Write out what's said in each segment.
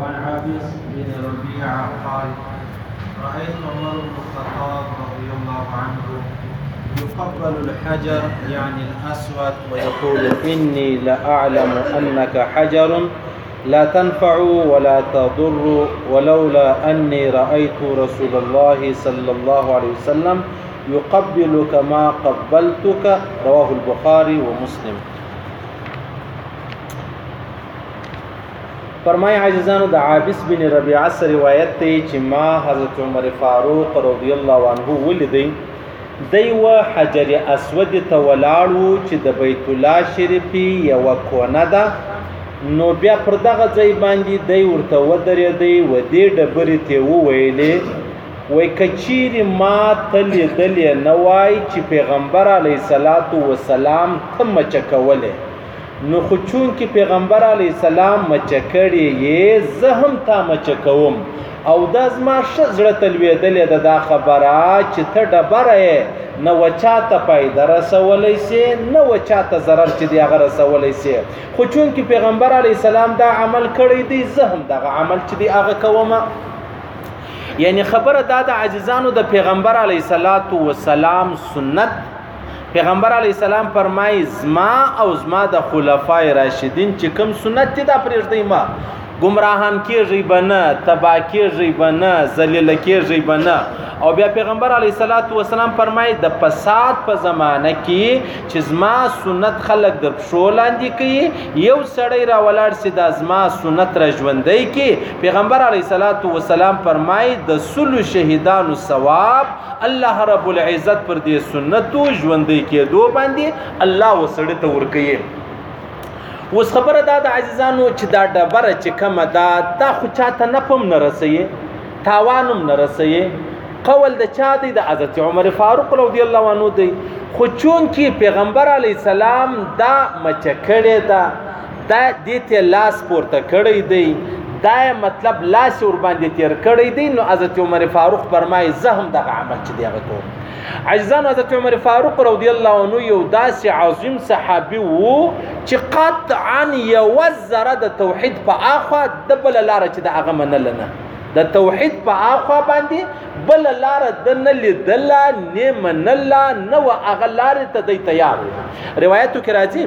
وعن عابس بن ربيعة قال رأيت عمر بن الخطاب رضي الله عنه يقبل الحجر يعني الأسود ويقول إني لأعلم أنك حجر لا تنفع ولا تضر ولولا أني رأيت رسول الله صلى الله عليه وسلم يقبلك ما قبلتك رواه البخاري ومسلم فرمای عزیزانو د عابس بن ربيعه سره روایت دی چې ما حضرت عمر فاروق رضی الله عنه ولیدی دی و حجر اسود ته ولاړو چې د بیت الله شریف یو کونه ده نو بیا پر دغه ځای باندې دی ورته ودرېدی و دې ډبرې ته وویلې وای کچیر ما تل دل نه وای چې پیغمبر علی صلوات و سلام ته مچکوله نو خو چون کې پیغمبر علی السلام مچکړی یې زه هم تا مچکوم او دا زما شزړه تلویدلې ده دا خبره چې ته ډبره یې نه وچا ته پیدا رسولې سي نه وچا ته zarar چې دی هغه رسولې سي خو چون کې پیغمبر علی السلام دا عمل کړی دی زه هم دا عمل چې دی هغه کوم یعنی خبره دا د عزیزانو د پیغمبر علی صلوات و سلام سنت پیغمبر علی السلام فرمای زما او زما د خلفای راشدین چې کوم سنت دي دا پرېږدي ما گمراهان کېږي بنه تبا کېږي بنه ذلیل کېږي بنه او بیا پیغمبر علی صلوات و سلام فرمای د فساد په زمانه کې چې زما سنت خلق د پښو لاندې کوي یو سړی را ولاړ سي د زما سنت را ژوندۍ کې پیغمبر علی صلوات و سلام فرمای د سلو شهیدانو ثواب الله رب العزت پر دې سنتو ژوندې کېدو باندې الله وسړی ته ورکیې اوس خبره دا د عزیزانو چې دا ډبره چې کومه ده دا خو چاته نه پم نه رسیې تاوانم نه رسیې قول د چا دی د حضرت عمر فاروق رضی الله عنه دی خو چون کې پیغمبر علی السلام دا مچکړه ده دا دې ته لاس پورته کړی دی دا مطلب لاس ور باندې تیر کړی دی نو حضرت عمر فاروق فرمایي زه هم دغه عمل چې دی کوم عزیزان حضرت عمر فاروق رضی الله عنه یو داسې عظیم صحابي وو چې قطعا یو ذره د توحید په اخوا د بل لار چې د هغه منل نه د توحید په اخوا باندې بل لار د نه لیدل نه منل نه و هغه لار ته دی تیار روایتو کې راځي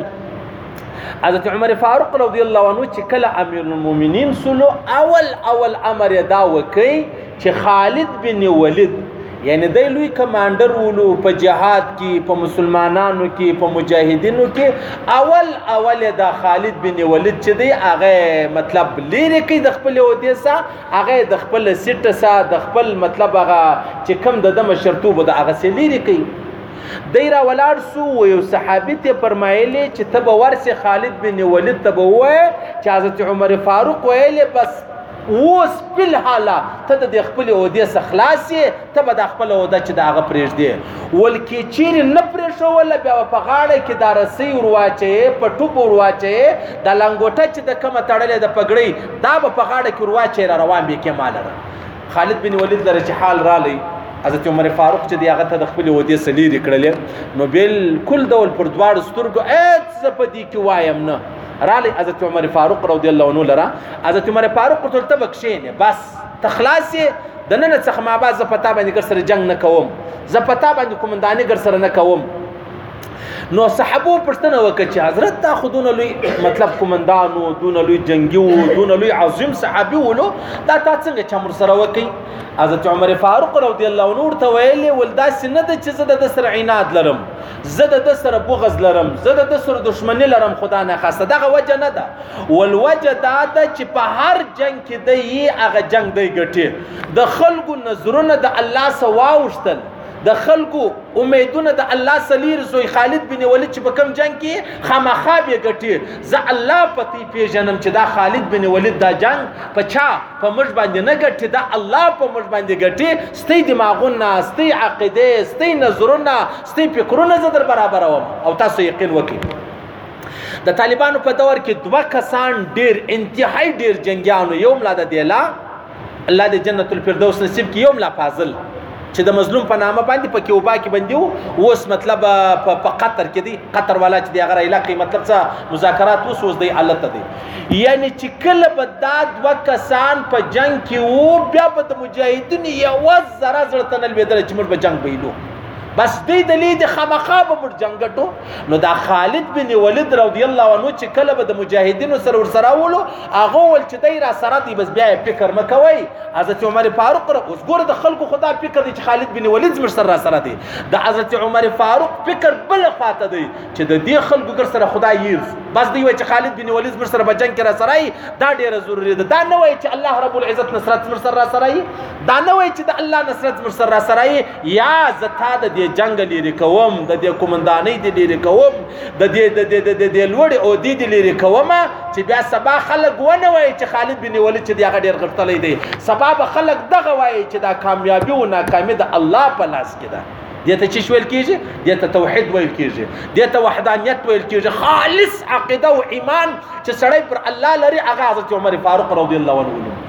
حضرت عمر فاروق رضی الله عنه چې کله امیر المؤمنین سلو اول اول امر دا وکي چې خالد بن ولید یعنی د لوی کمانډر ولو په جهاد کې په مسلمانانو کې په مجاهدینو کې اول اول دا خالد بن ولید چې دی هغه مطلب لیرې کې د خپل ودې سره هغه د خپل سیټ سره د خپل مطلب هغه چې کم د دمه شرطوب د هغه سلیری کوي دی را ولاړ سو و یو صحابي ته فرمایلی چې ته به ورسې خالد بن ولید ته به ووایې چې حضرت عمر فاروق ویلې بس اوس بل حالا ته د خپل عہدې څخه خلاص یې ته به د خپل عہده چې دا غ پرېږدې ولکې چیرې نه پرېښول بیا په غاړه کې دا رسۍ ورواچې په ټوپ ورواچې د لنګوټه چې د کمه تړلې د پګړۍ دا به په غاړه کې ورواچې را روان به کې مالره خالد بن ولید لره چې حال را لې حضرت عمر فاروق چې دی هغه ته د خپل ودی سلیری کړلې نو بالکل ډول پر دواړو سترګو اڅ په دې کې وایم نه رالی حضرت عمر فاروق رضی الله عنه لره حضرت عمر فاروق ته ته بخښینه بس تخلاص د نن څخه ما باز پتا باندې ګر سره جنگ نه کوم زه پتا باندې کومنداني ګر سره نه کوم نو صحابو پښتنه وکړه چې حضرت تا خودونه لوی مطلب کومندان وو دون لوی جنگي وو دون لوی عظیم صحابي وو دا تا څنګه چې امر سره وکړي حضرت عمر فاروق رضی الله عنه ورته ویلې ولدا سینه د چې زه د سر عناد لرم زه د سر بغض لرم زه د سر دښمنی لرم خدا نه خاصه دغه وجه نه ده ول وجه دا ده چې په هر جنگ کې دی هغه جنگ دی ګټي د خلکو نظرونه د الله سواوشتل د خلکو امیدونه د الله سلیر زوی خالد بن ولید چې په کم جنگ کې خامخا به ګټي زه الله پتی پیژنم چې دا خالد بن ولید دا جنگ په چا په مش باندې نه ګټي دا الله په مش باندې ګټي ستې دماغونه ستې عقیده ستې نظرونه ستې فکرونه زه در برابروم او تاسو یقین وکړئ د طالبانو په دور کې دوه کسان ډیر انتهایی ډیر جنگیانو یو ملا د دیلا الله دې جنت الفردوس نصیب کړي یوم لا فاضل چې د مظلوم په نامه باندې په کیوبا کې باندې وو اوس مطلب په قطر کې دی قطر والا چې دی هغه علاقې مطلب څه مذاکرات اوس اوس دی حالت دی یعنی چې کله به دا دوه کسان په جنگ کې وو بیا به د مجاهدینو یو ذره زړه تنل ویدل چې موږ به جنگ ویلو بس دې دلې د خامخا به موږ جنگ ټو نو دا خالد بن ولید رضی الله عنه چې کله به د مجاهدینو سره ورسره ولو هغه ول چې دای را سره دی بس بیا فکر مکوي حضرت عمر فاروق اوس ګوره د خلکو خدا فکر دی چې خالد بن ولید زمر سره سره دی د حضرت عمر فاروق فکر بل خاطه دی چې د دې خلکو ګر سره خدای یې بس دی وای چې خالد بن ولید زمر سره بجنګ کرا سره دا ډیره ضروری ده دا نه وای چې الله رب العزت نصرت زمر سره سره دا نه وای چې د الله نصرت زمر سره سره یا زه تا د دې جنګ لري کوم د دې کومندانۍ د لري کوم د دې د دې د دې لوړې او دې د لري کوم چې بیا سبا خلک ونه وایي چې خالد بن ولید چې دغه ډیر غښتلې دی سبا به خلک دغه وایي چې دا کامیابی او ناکامي د الله په لاس کې ده دته چې شویل کیږي دته توحید ویل کیږي دته وحدانیت ویل کیږي خالص عقیده او ایمان چې سړی پر الله لري هغه حضرت عمر فاروق رضی الله عنه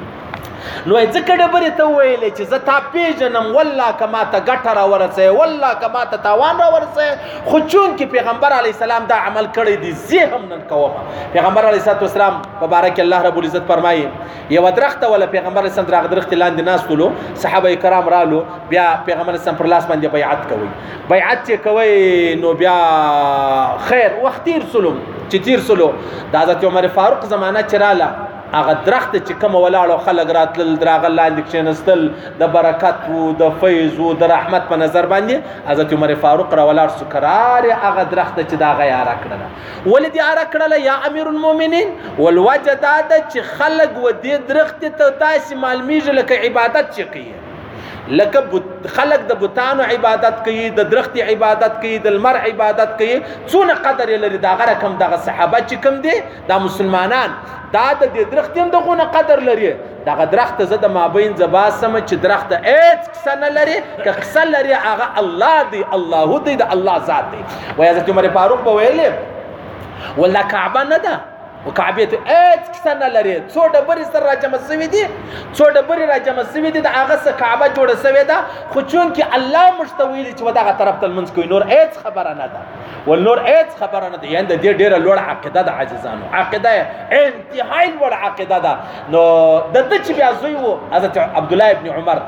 نو ځکه ډبرې ته ویلې چې زه تا پیژنم والله که ما ته ګټه راورسې والله که ما ته تاوان راورسې خو چون کې پیغمبر علی السلام دا عمل کړی دی زه هم نن کوم پیغمبر علی السلام په باره کې الله رب العزت فرمایي یو درخت ولا پیغمبر سم درغ درخت لاندې ناستلو صحابه کرام رالو بیا پیغمبر سم پر لاس باندې بیعت کوي بیعت چې کوي نو بیا خیر وخت تیر سلو چې تیر سلو د حضرت عمر فاروق زمانہ چراله هغه درخت چې کوم ولاړو خلک راتل دراغه لاندې کښینستل د برکت وو د فیض وو د رحمت په نظر باندې حضرت عمر فاروق را ولاړ سو قرار هغه درخت چې دا غیا را کړل ولې دې را کړل یا امیر المؤمنین ولوجه دا د چې خلک و دې درخت ته تاسو معلومیږي لکه عبادت چې کوي لکه خلق د بوتانو عبادت کوي د درخت عبادت کوي د لمر عبادت کوي څونه قدر لري دا غره کم دغه صحابه چې کم دي دا مسلمانان دا د دې درخت هم دغونه قدر لري دغه درخت زه د مابین زبا سم چې درخت هیڅ کسه نه لري که کسه لري هغه الله دی الله دی د الله ذات دی وای حضرت عمر فاروق به ویلې ولا کعبه نه ده او کعبه ته هیڅ کسه نه لري څو ډبرې سره راجمع شوې دي څو ډبرې راجمع شوې دي د هغه سره کعبه جوړه شوې ده خو چون کې الله مشتویل چې ودغه طرف ته لمونځ کوي نور هیڅ خبره نه ده ول نور هیڅ خبره نه دی یعنی د دې ډیره لوړ عقیده د عاجزانو عقیده انتهایی لوړ عقیده ده نو د دې چې بیا زوی وو حضرت عبد الله ابن عمر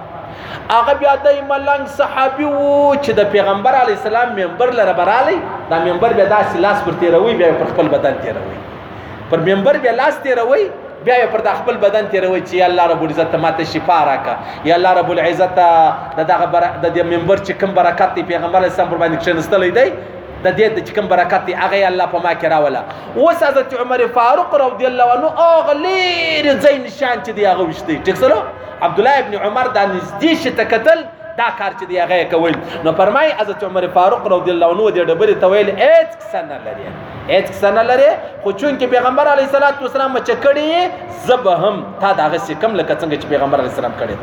هغه بیا د ملنګ صحابي وو چې د پیغمبر علی السلام منبر لره برالی دا منبر بیا داسې لاس پر تیروي بیا پر خپل بدن تیروي پر منبر بیا لاس تیروي بیا یې پر د خپل بدن تیروي چې یا الله رب العزت ماته شفا راکا یا الله رب العزت د دغه بر... د دې منبر چې کوم برکت دی پیغمبر اسلام پر باندې کښینستلی دی د دې د کوم برکت دی هغه الله په ما کې راولا اوس حضرت عمر فاروق رضی الله عنه اغلی رضی نشان چې دی هغه وشته ټیک سره عبد الله ابن عمر د نږدې شته قتل دا کار چې دی هغه کول نو فرمای حضرت عمر فاروق رضی الله عنه د ډبرې تویل اټ سن لري هیڅ څه نه لري خو چونکې پیغمبر علیه الصلاۃ والسلام چې کړي زب هم تا دا غسې کم لکه څنګه چې پیغمبر علیه السلام کړي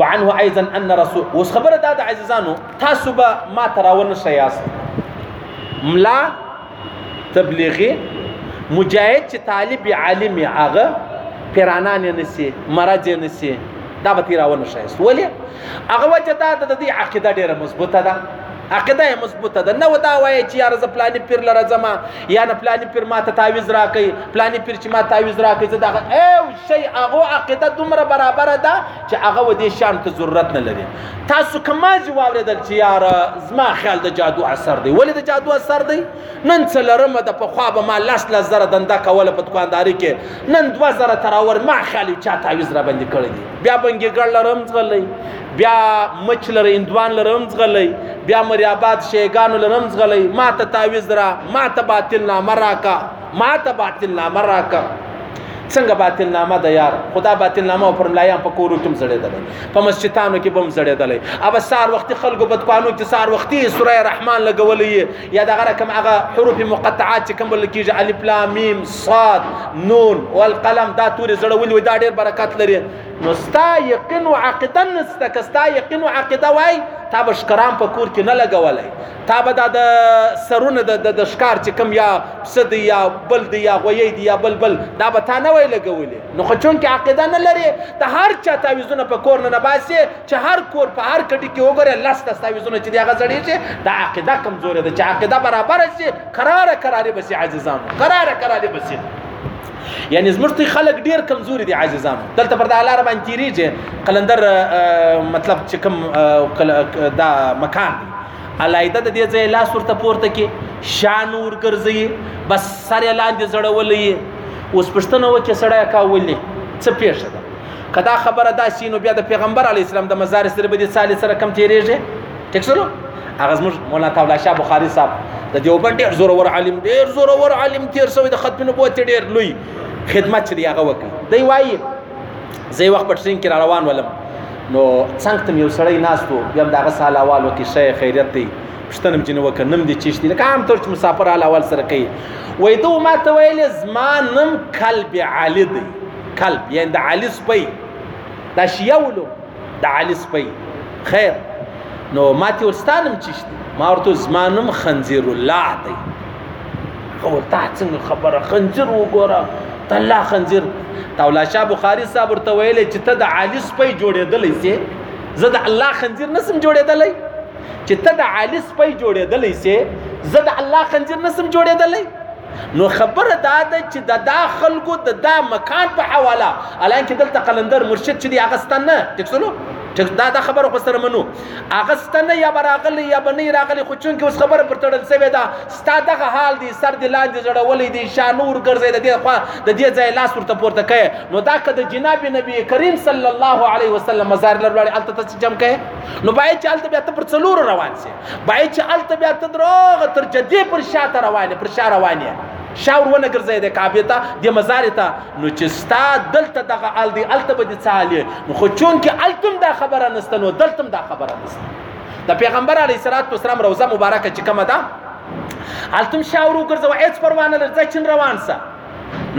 وعنه ايضا ان رسول اوس خبره دا د عزیزانو تاسو به ما تراون شیاست ملا تبلیغي مجاهد چې طالب عالم هغه پیرانان نسی مرج نسی دا به تیراونه شایست ولی هغه وجه دا د دې عقیده ډیره مضبوطه ده عقیده یې مضبوطه ده نه دا وایي چې یاره زه پلاني پیر لره ځم یا نه پلاني پیر ما ته تعویز راکوي پلاني پیر چې ما تعویز راکوي زه دغه او شی هغه عقیده دومره برابره ده چې هغه و دې شان ته ضرورت نه لري تاسو کمازې واورېدل چې یاره زما خیال د جادو اثر دی ولې د جادو اثر دی نن څلرمه ده پخوا به ما لس لس زره دنده کوله په دکانداري کې نن دوه زره تراور ما خیالي چا تعویز را باندې کړی دی بیا بنګیګړ لرم ځغلی بیا مچ لري اندوان لرم ځغلی بیا مریاباد شیګانو لرم ځغلی ما ته تعویز را ما ته باطل نامه راکا ما ته باطل نامه راکا څنګه باطل نامه ده یار خدا باطل نامه پر ملایان په کورو کې زړېدلې په مسجدانو کې بم زړېدلې اوبه سار وختي خلکو بدکانو کې سار وختي سوره رحمان لګولې یا دغه رقم هغه حروف مقطعات چې کوم بل کېږي الف لام میم صاد نون والقلم دا تورې زړه ولوي دا ډېر برکت لري نو ستا یقین او عقیده نسته که ستا یقین او عقیده وای تا به شکران په کور کې نه لګولای تا به دا د سرونه د د شکار چې کم یا سد یا بل دی یا غوی دی یا بل بل دا به تا نه وای لګولې نو خو چون کې عقیده نه لري ته هر چا تعویذونه په کور نه نه باسي چې هر کور په هر کټي کې وګوره لس دستاویزونه چې دی هغه زړې شي دا عقیده کمزورې ده چې عقیده برابره شي قراره قرارې بسي عزیزانو قراره قرارې بسي یعنی زموږ ته خلک ډیر کمزوري دي عزیزان دلته پر د الله رب باندې تیریږي قلندر مطلب چې کوم دا مکان دی علایده د دې ځای لاس ورته پورته کې شان ور ګرځي بس سره لاندې زړولې اوس پښتنه وکي سړی کاولې څه پیښه ده کدا خبره دا سینو بیا د پیغمبر علی اسلام د مزار سره به د صالح سره کم تیریږي ټیک سره هغه زموږ مولانا تعالی شاه بخاری صاحب د دیوبند ډیر زور ور عالم ډیر زور ور عالم تیر شوی د ختم نبوت ډیر لوی خدمت چې هغه وکړي دی وایي زه وخت په ټرین کې را روان ولم نو څنګه تم یو سړی ناستو بیا دغه سال اول وکي شي خیرت دی پښتنه مې جنو وکړ نم دي چشتي لکه عام طور چې مسافر اول سره کوي وای ته ما ته ویل زما نم کلب علي دی کلب یعنی د علی سپی دا شیعه ولو د علی سپی خیر نو ماته ورستانم چشته ما ورته زمانم خنزیر الله دی خو ورته څنګه خبره خنزیر وګوره د الله خنزیر تولا شاه بخاری صاحب ورته ویل چې ته د عالی سپی جوړېدلې سي زه د الله خنزیر نسم جوړېدلې چې ته د عالی سپی جوړېدلې سي زه د الله خنزیر نسم جوړېدلې نو خبره دا ده چې د دا خلکو د دا مکان په حواله الان کې دلته قلندر مرشد چې دی هغه ستنه ټکسلو ټک دا دا خبره خو سره منو هغه ستنه یا براغلی یا بنې راغلی خو چون کې اوس خبره پر تړل سوې ده ستا دغه حال دی سر دی لاندې زړولې دی شانور ګرځي د دې خوا د دې ځای لاس ورته پورته کړي نو دا که د جناب نبی کریم صلی الله علیه وسلم مزار لرلړ الته ته جمع کړي نو باید چې الته بیا ته پر څلور روان سي باید چې الته بیا ته دروغ تر جدي پر شاته روانه پر شا روانه شاور ونه ګرځي د کعبه ته د مزار ته نو چې ستا دلته دغه ال دی الته به دي څالي نو خو چون کې التم دا خبره نسته نو دلتم دا خبره نسته د پیغمبر علی صلوات و سلام روزه مبارکه چې کومه ده التم شاور وګرځو هیڅ پروانه لرځه چین روان سه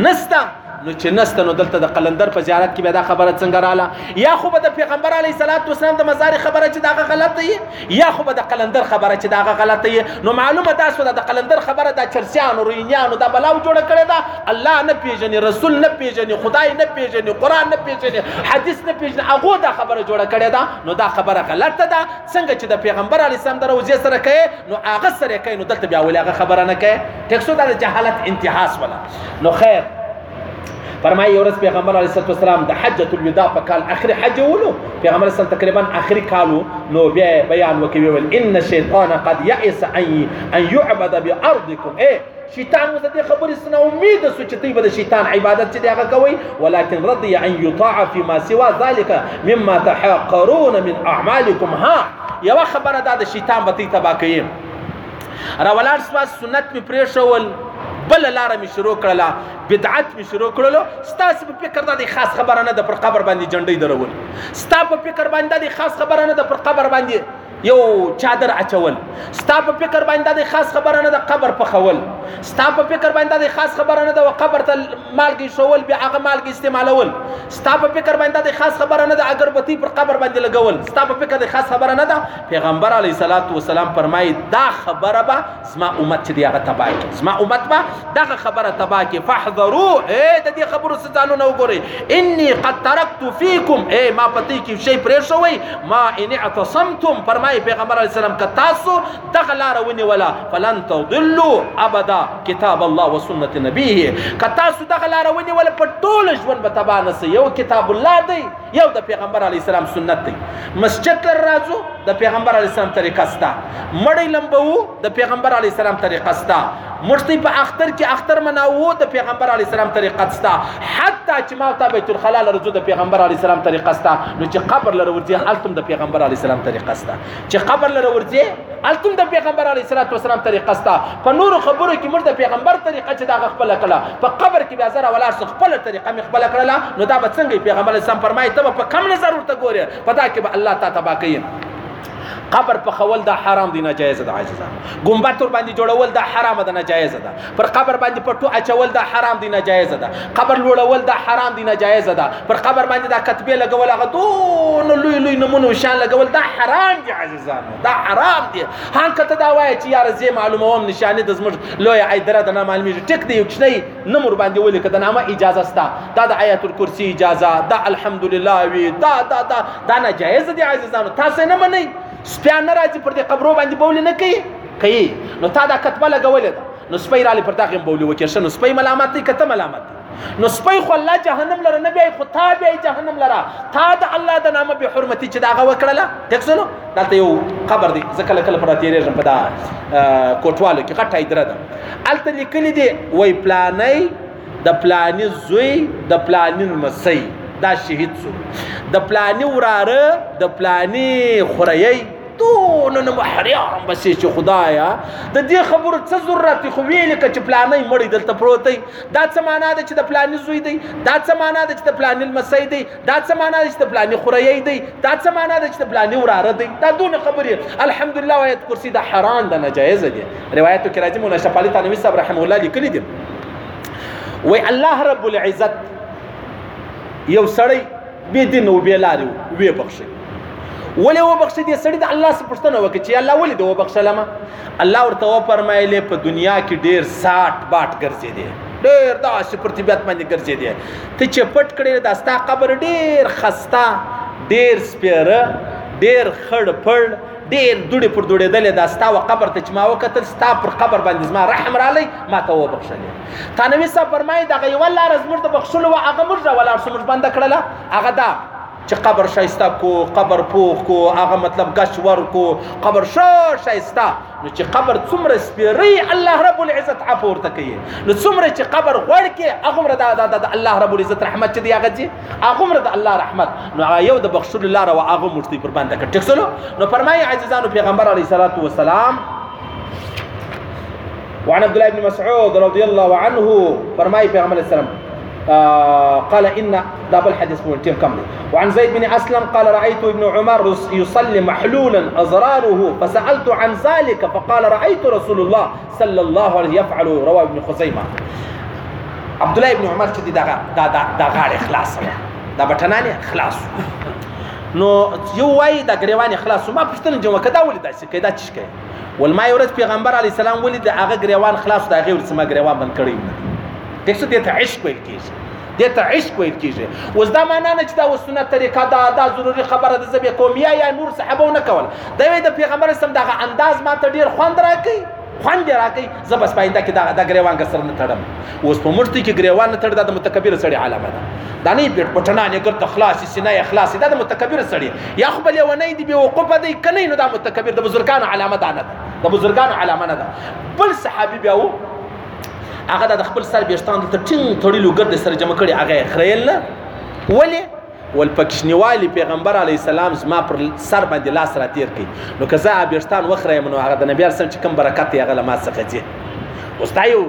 نستا نو چې نسته نو دلته د قلندر په زیارت کې به دا خبره څنګه رااله یا خو به د پیغمبر علی صلوات و سلام د مزار خبره چې داغه غلطه یي یا خو به د قلندر خبره چې داغه غلطه یي نو معلومه ده سو د قلندر خبره د چرسیان او رینیانو د بلاو جوړ کړي دا الله نه پیژني رسول نه پیژني خدای نه پیژني قران نه پیژني حدیث نه پیژني هغه دا خبره جوړ کړي دا نو دا خبره غلطه ده څنګه چې د پیغمبر علی سلام دروځي سره کوي نو هغه سره کوي نو دلته بیا ولې هغه خبره نه کوي ټکسو دا جهالت انتها سوله نو خیر فرمایي ورځ پیغمبر علیه الصلاه والسلام د حجۃ الوداع په کال اخر حج ولو پیغمبر صلی تقریبا اخر کالو نو بیا بیان وکوي ول ان شیطان قد یئس ان ان يعبد بارضکم اے شیطان مو دې خبرې سنا امید سو چې دوی به د شیطان عبادت چې دغه کوي ولکن رضی ان یطاع فيما سوا ذلك مما تحقرون من اعمالكم ها یو خبره دا د شیطان به تبا کوي راولاړ سوا سنت می پریښول بل لار می شروع کړله بدعت می شروع کړلو ستاسو په فکر دا دی خاص خبره نه ده پر قبر باندې جنډې درول ستا په فکر باندې دی خاص خبره نه ده پر قبر باندې یو چادر اچول ستا په فکر باندې د خاص خبره نه د قبر په خول ستا په فکر باندې د خاص خبره نه د قبر ته مالګي شول بیا هغه مالګي استعمالول ستا په فکر باندې د خاص خبره نه د اگربتی پر قبر باندې لګول ستا په فکر د خاص خبره نه ده پیغمبر علی صلوات و سلام فرمایي دا خبره به زما امت چې دیغه تبا کی زما امت به دغه خبره تبا کی فاحذروا اے د دې خبرو څخه ځانونه وګورئ انی قد ترکت فیکم اے ما پتی کی شی پرې شوی ما ان اعتصمتم فرمایي پیغمبر علی سلام ک تاسو دغه لار ونی ولا فلن تضلوا ابدا کتاب الله و سنت نبیه ک تاسو دغه لار ونی ولا په ټول ژوند به تبا نس یو کتاب الله دی یو د پیغمبر علی السلام سنت دی مسجد تر راځو د پیغمبر علی السلام طریقه ستا مړی لمبو د پیغمبر علی السلام طریقه ستا مرتي په اختر کې اختر مناوو د پیغمبر علی السلام طریقه ستا حتی چې ما ته بیت الخلا لرزو د پیغمبر علی السلام طریقه ستا نو چې قبر لرو ورځي حالتم د پیغمبر علی السلام طریقه ستا چې قبر لره ورځي التم د پیغمبر علی صلوات و سلام طریقه ستا په نور خبرو کې موږ د پیغمبر طریقه چې دا خپل کړه په قبر کې بیا زره ولا خپل طریقه مې خپل کړه نو دا به څنګه پیغمبر اسلام فرمایي ته په کم نظر ورته ګوره په دا کې به الله تعالی تبا کوي قبر په خول دا حرام دی ناجایز ده عاجزه ګمبت تر باندې جوړول دا حرام ده ناجایز ده پر قبر باندې پټو اچول دا حرام دی ناجایز ده قبر لوړول دا حرام دی ناجایز ده پر قبر باندې دا کتبه لګول هغه دون لوی لوی نمونه شان لګول دا حرام دی عزیزانو دا حرام دی هان کته دا وای چې یار زه معلومه وم نشانه د زمر لوی عیدره د نه معلومه ټیک دی کوچنی نمر باندې ولې کده نامه اجازه ستا دا د آیت الکرسی اجازه دا الحمدلله وی دا دا دا دا ناجایز دی عزیزانو تاسو نه منئ سپیا نه راځي پر دې قبرو باندې بولی نه کوي کوي نو تا دا کتبه لګولې ده نو سپی رالی پر دغه بولی وکړ نو سپی ملامت دی کته ملامت دی نو سپی خو الله جهنم لره نه بیا خو تا بیا جهنم لره تا د الله د نامه به حرمتي چې داغه وکړله تکسلو دلته یو قبر دی زه کله کله پر تیرېږم په دا کوټوالو کې غټه ایدره ده الته لیکلي دي وای پلانې د پلانی زوی د پلانی لمسی دا شهید سو د پلانی وراره د پلانی خوريي دونه نه محرم بس چې خدایا د دې خبرو څه ضرورت خو ویل ک چې پلانې مړی دلته پروت دی دا څه معنا ده چې د پلانې زوی دی دا څه معنا ده چې د پلانې لمسی دی دا څه معنا ده چې د پلاني خوريي دی دا څه معنا ده چې د پلاني وراره دی دا دونه خبرې الحمدلله آیت کرسی دا حرام ده ناجایز دی روایتو کې راځي مولا شفالی تعالی صاحب رحم الله لیکلی دی وای الله رب العزت یو سړی به دین او به لاري وي بخښي ولې وبخښي دې سړی د الله سره پښتنه وکړي چې الله ولې دې وبخښلم الله ورته وفرمایل په دنیا کې ډیر ساټ باټ ګرځې دي ډیر داسې پر طبیعت باندې ګرځې دي ته چې پټ کړې دا ستا قبر ډیر خسته ډیر سپیره ډیر خړ پړ ډیر دوړې پر دوړې دلې دا ستا و قبر ته چې ما وکتل ستا پر قبر باندې زما رحم رالی ما ته وبخښلې تانوي صاحب فرمایي دغه یوه لاره زموږ د بخښلو وه هغه موږ راولاړ سو موږ بنده کړله هغه دا چې قبر شایسته کو قبر پوخ کو هغه مطلب غش ور کو قبر شو شایسته نو چې قبر څومره سپیری الله رب العزت عفو ورته کوي نو څومره چې قبر غوړ کې هغه مر د الله رب العزت رحمت چې دی هغه دي هغه مر د الله رحمت نو یو د بخښلو الله را هغه مرتي پر باندې کټ نو فرمایي عزیزانو پیغمبر علی صلوات و سلام وعن عبد الله بن مسعود رضي الله عنه فرمای پیغمبر اسلام آه، قال ان داب الحديث مولتين كم وعن زيد بن اسلم قال رايت ابن عمر يصلي محلولا ازراره فسالت عن ذلك فقال رايت رسول الله صلى الله عليه يفعل رواه ابن خزيمه عبد الله بن عمر چې دا دا دا, دا غاړه خلاص ده دا بټنانه خلاص نو یو وای دا غریوان خلاص ما پښتنه جوړه کدا ولې داسې کدا چش کوي ول ما یو ورځ پیغمبر علی السلام ولید هغه غریوان خلاص دا غیر سم غریوان بند کړی نه دي دغه د عشق ویل کیږي د ته عشق ویل کیږي اوس دا معنا نه چې دا وسنه طریقه دا دا ضروری خبره ده زبې قومیا یا نور صحابه نه کول دا د پیغمبر سم دغه انداز ما ته ډیر خوند راکړي خوند راکړي زه بس پاینده کې دا د ګریوان کسر نه تړم اوس په مرتي کې ګریوان نه تړ د متکبر سړی علامه ده دا نه پیټ پټنا نه ګرد خلاص سینه اخلاص دا د متکبر سړی یا خو بل ونه دی به وقوف دی کنه نو دا متکبر د بزرګان علامه ده نه ده د بزرګان علامه نه ده بل صحابي بیا و هغه د خپل سر بیشتان ته ټینګ تړلو ګرد سره جمع کړي هغه خریل نه ولې ول پکشنیوالی پیغمبر علی السلام زما پر سر باندې لاس را تیر کړي نو که زه ابرستان وخرایم نو هغه د نبی سم چې کوم برکت یې هغه ما څخه ځي اوس دا یو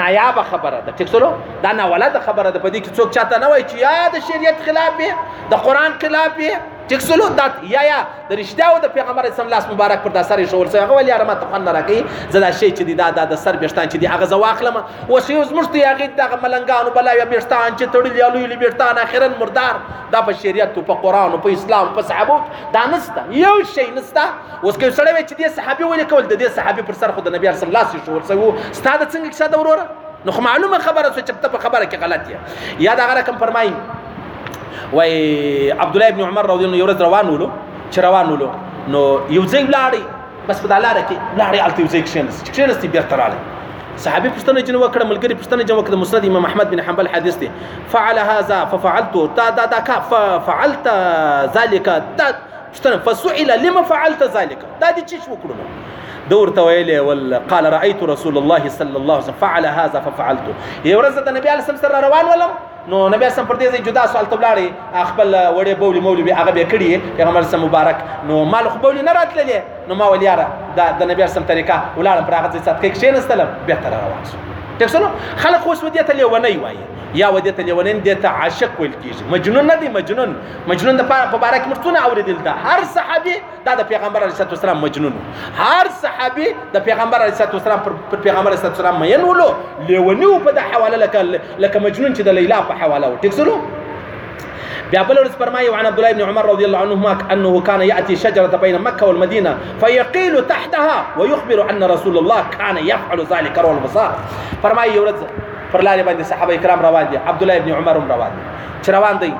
نایابه خبره ده ټیک سره دا ناولاده خبره ده په دې کې څوک چاته نه وایي چې یا د شریعت خلاف دی د قران خلاف دی ټیک سره دا یا یا د رښتیاو د پیغمبر اسلام لاس مبارک پر دا سر شول سره هغه ولې رحمت خوان نه راکې زدا شي چې دا دا د سر بشتان چې دی هغه زواخلم او شی اوس مشته هغه دغه ملنګانو بلا یا بشتان چې تړل یا لوی بشتان اخرا مردار دا په شریعت په قران په اسلام په صحابه دا نسته یو شی نسته اوس کې سره چې دی صحابي ولې کول د دې صحابي پر سر خو د نبی اسلام الله سره شول سره ستاده څنګه کیسه دا وروره نو معلومه خبره چې په خبره کې غلط یا دا غره کوم فرمایي وای عبد الله ابن عمر رضی الله عنه یو ورځ روان ولو چې روان ولو نو یو ځای ولاړی بس په دالاره کې ولاړی الته یو ځای کښینس کښینس تی بیرته رااله صحابي پښتنه جن وکړه ملګری پښتنه جن وکړه مسند امام احمد بن حنبل حدیث دی فعل هذا ففعلت تا دا دا کا فعلت ذلك تا پښتنه فسئل لما فعلت ذلك دا دي چې شو کړو دور تويلي ولا قال رأيت رسول الله صلى الله عليه وسلم فعل هذا ففعلته يا ورزة النبي عليه الصلاة والسلام روان ولا نو نبی اسلام پر دې ځای جدا سوال ته ولاړې خپل وړې بولې مولې به هغه به کړی پیغمبر سم مبارک نو مال خو بولې نه راتللې نو ما ولیاره دا د نبی اسلام طریقه ولاړم پر هغه ځای سات کې کښینستلم به تر روان شو تفسیر خلک اوس ودی ته لیونی وایي یا ودی ته لیونی د ته عاشق ویل کیږي مجنون نه دی مجنون مجنون د په بارک مرتونه اوریدل دا هر صحابي دا د پیغمبر علیه الصلاه والسلام مجنون هر صحابي د پیغمبر علیه الصلاه والسلام پر پیغمبر علیه الصلاه والسلام مین ولو لیونی په د حواله لکه لکه مجنون چې د لیلا په حواله و ټیکسلو بیا بل ورځ فرمایي عن عبد الله بن عمر رضی الله عنهما انه كان ياتي شجره بين مكه والمدينه فيقيل تحتها ويخبر ان رسول الله كان يفعل ذلك رواه البصار فرمایي ورځ پر لارې باندې صحابه کرام روان دي عبد الله بن عمر هم روان دي چې روان دي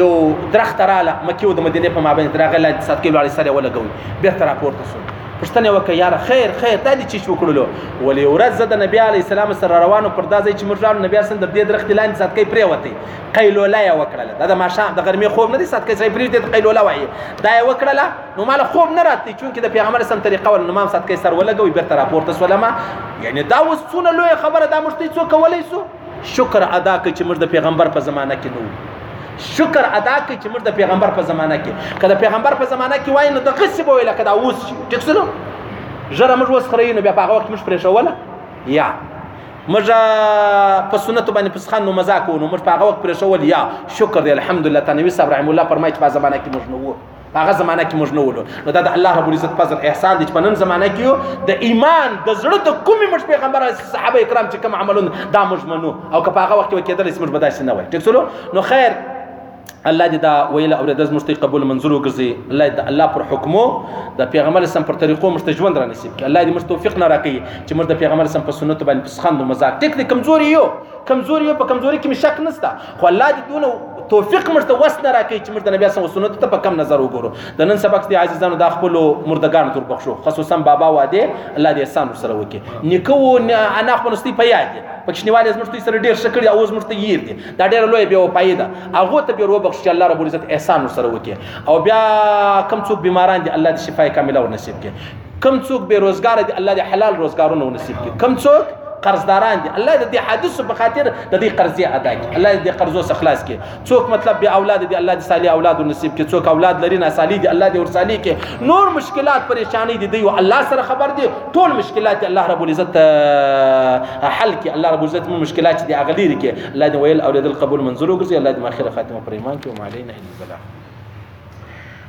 یو درخت رااله مکه او د مدینه په مابین درغه لاندې سات کې لاړې سره ولګوي بیرته راپورته شو پښتنه وکړه یاره خیر خیر دا دې چې وکړلو ولې ورځ زه د نبی علی السلام سره روانو پر دازې چې موږ راو نبی سره د دې درخت لاندې سات کې پرې وتی قیلوله یې وکړله دا د ماشه د غرمې خوب نه دي سات کې ځای پرې دې قیلوله وایي دا یې وکړله نو مال خوب نه راتلی چې د پیغمبر سم طریقه ول نو ما سات کې سر ولګوي بیرته راپورته سولما یعنی دا وسونه لوی خبره دا مشته څو کولای سو شکر ادا کړئ چې موږ د پیغمبر په زمانہ کې نه وو شکر ادا کړئ چې موږ د پیغمبر په زمانہ کې کله پیغمبر په زمانہ کې وای نو دغه څه به ویل کدا اوس شي ټیک سره ژر موږ وس خرې نو بیا په هغه وخت موږ پرې شوله یا موږ په سنت باندې پسخان نو مزاک ونو موږ په هغه وخت پرې شول یا شکر دی الحمدلله تنوي صاحب رحم الله فرمایي چې په زمانہ کې موږ نه وو هغه زمانہ کې موږ نه ولو نو دا د الله رب العزت فضل احسان دی چې په نن زمانہ کې یو د ایمان د زړه د کومې موږ پیغمبر صحابه کرام چې کوم عملون دا موږ منو او که په هغه وخت کې کېدل چې موږ بداسي نه وای ټیک سره نو خیر الله دې دا ویل او د زموږ قبول منظور وګرځي الله دې الله پر حکمو د پیغمبر سم پر طریقو موږ ته ژوند را نصیب کړي الله دې موږ توفیق نه راکړي چې موږ د پیغمبر سم په سنت باندې پسخند او مزاق ټیک دې کمزوري یو کمزوري یو په کمزوري کې مشک نشته خو الله دې دونه توفیق موږ ته وس نه راکړي چې موږ د نبی اسلام سنت ته په کم نظر وګورو د نن سبق دي عزیزانو د خپل مردگان تر بخښو خصوصا بابا واده الله دې احسان سره وکړي نیکو انا خپل ستی په یاد دي پښنیوال زموږ ته سره ډیر شکړي او زموږ ته ییر دي دا ډیر لوی به وپای ده هغه ته به وبخښي الله رب العزت احسان سره وکړي او بیا کم څوک بیماران دي الله دې شفای کامله ورنصیب کړي کم څوک به روزګار دي الله دې حلال روزګارونه ونصیب کړي کم څوک قرضداران دي الله دې حادثو په خاطر د دې قرضې ادا کړي الله دې قرضو څخه خلاص کړي څوک مطلب به اولاد دي الله دې صالح اولاد نصیب کړي څوک اولاد لري نه صالح دي الله دې ور صالح کړي نور مشکلات پریشانی دي دی الله سره خبر دي ټول مشکلات الله رب العزت حل کړي الله رب العزت مو مشکلات دي اغلي کړي الله دې ویل اولاد القبول منظور وګرځي الله دې ماخره خاتمه پر ایمان کې ومعلینا ان البلاغ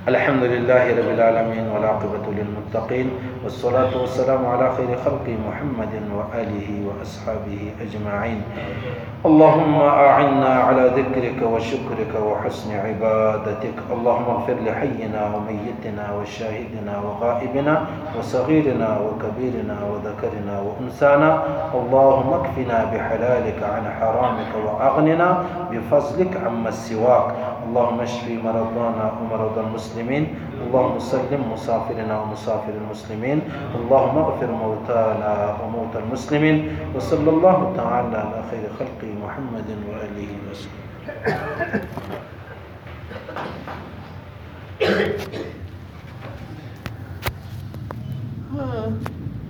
الحمد لله رب العالمين والعاقبة للمتقين والصلاة والسلام على خير خلق محمد وآله وأصحابه أجمعين اللهم أعنا على ذكرك وشكرك وحسن عبادتك اللهم اغفر لحينا وميتنا وشاهدنا وغائبنا وصغيرنا وكبيرنا وذكرنا وأنسانا اللهم اكفنا بحلالك عن حرامك وأغننا بفضلك عما سواك اللهم اشف مرضانا ومرضى المسلمين اللهم سلم مسافرنا ومسافر المسلمين اللهم اغفر موتانا وموتى المسلمين وصلى الله تعالى على خير خلقه محمد وآله وسلم